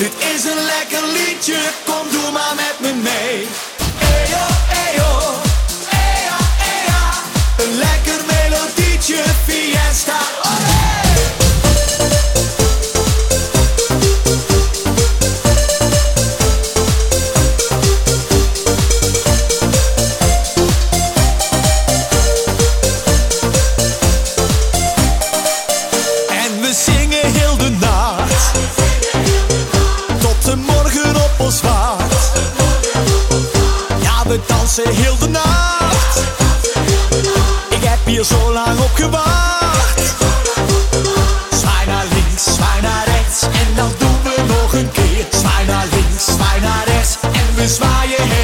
Dit is een lekker liedje, kom doe maar met me mee. We dansen heel de nacht. Ik heb hier zo lang op gewacht. Zwaai naar links, zwaai naar rechts. En dan doen we nog een keer. Zwaai naar links, zwaai naar rechts. En we zwaaien.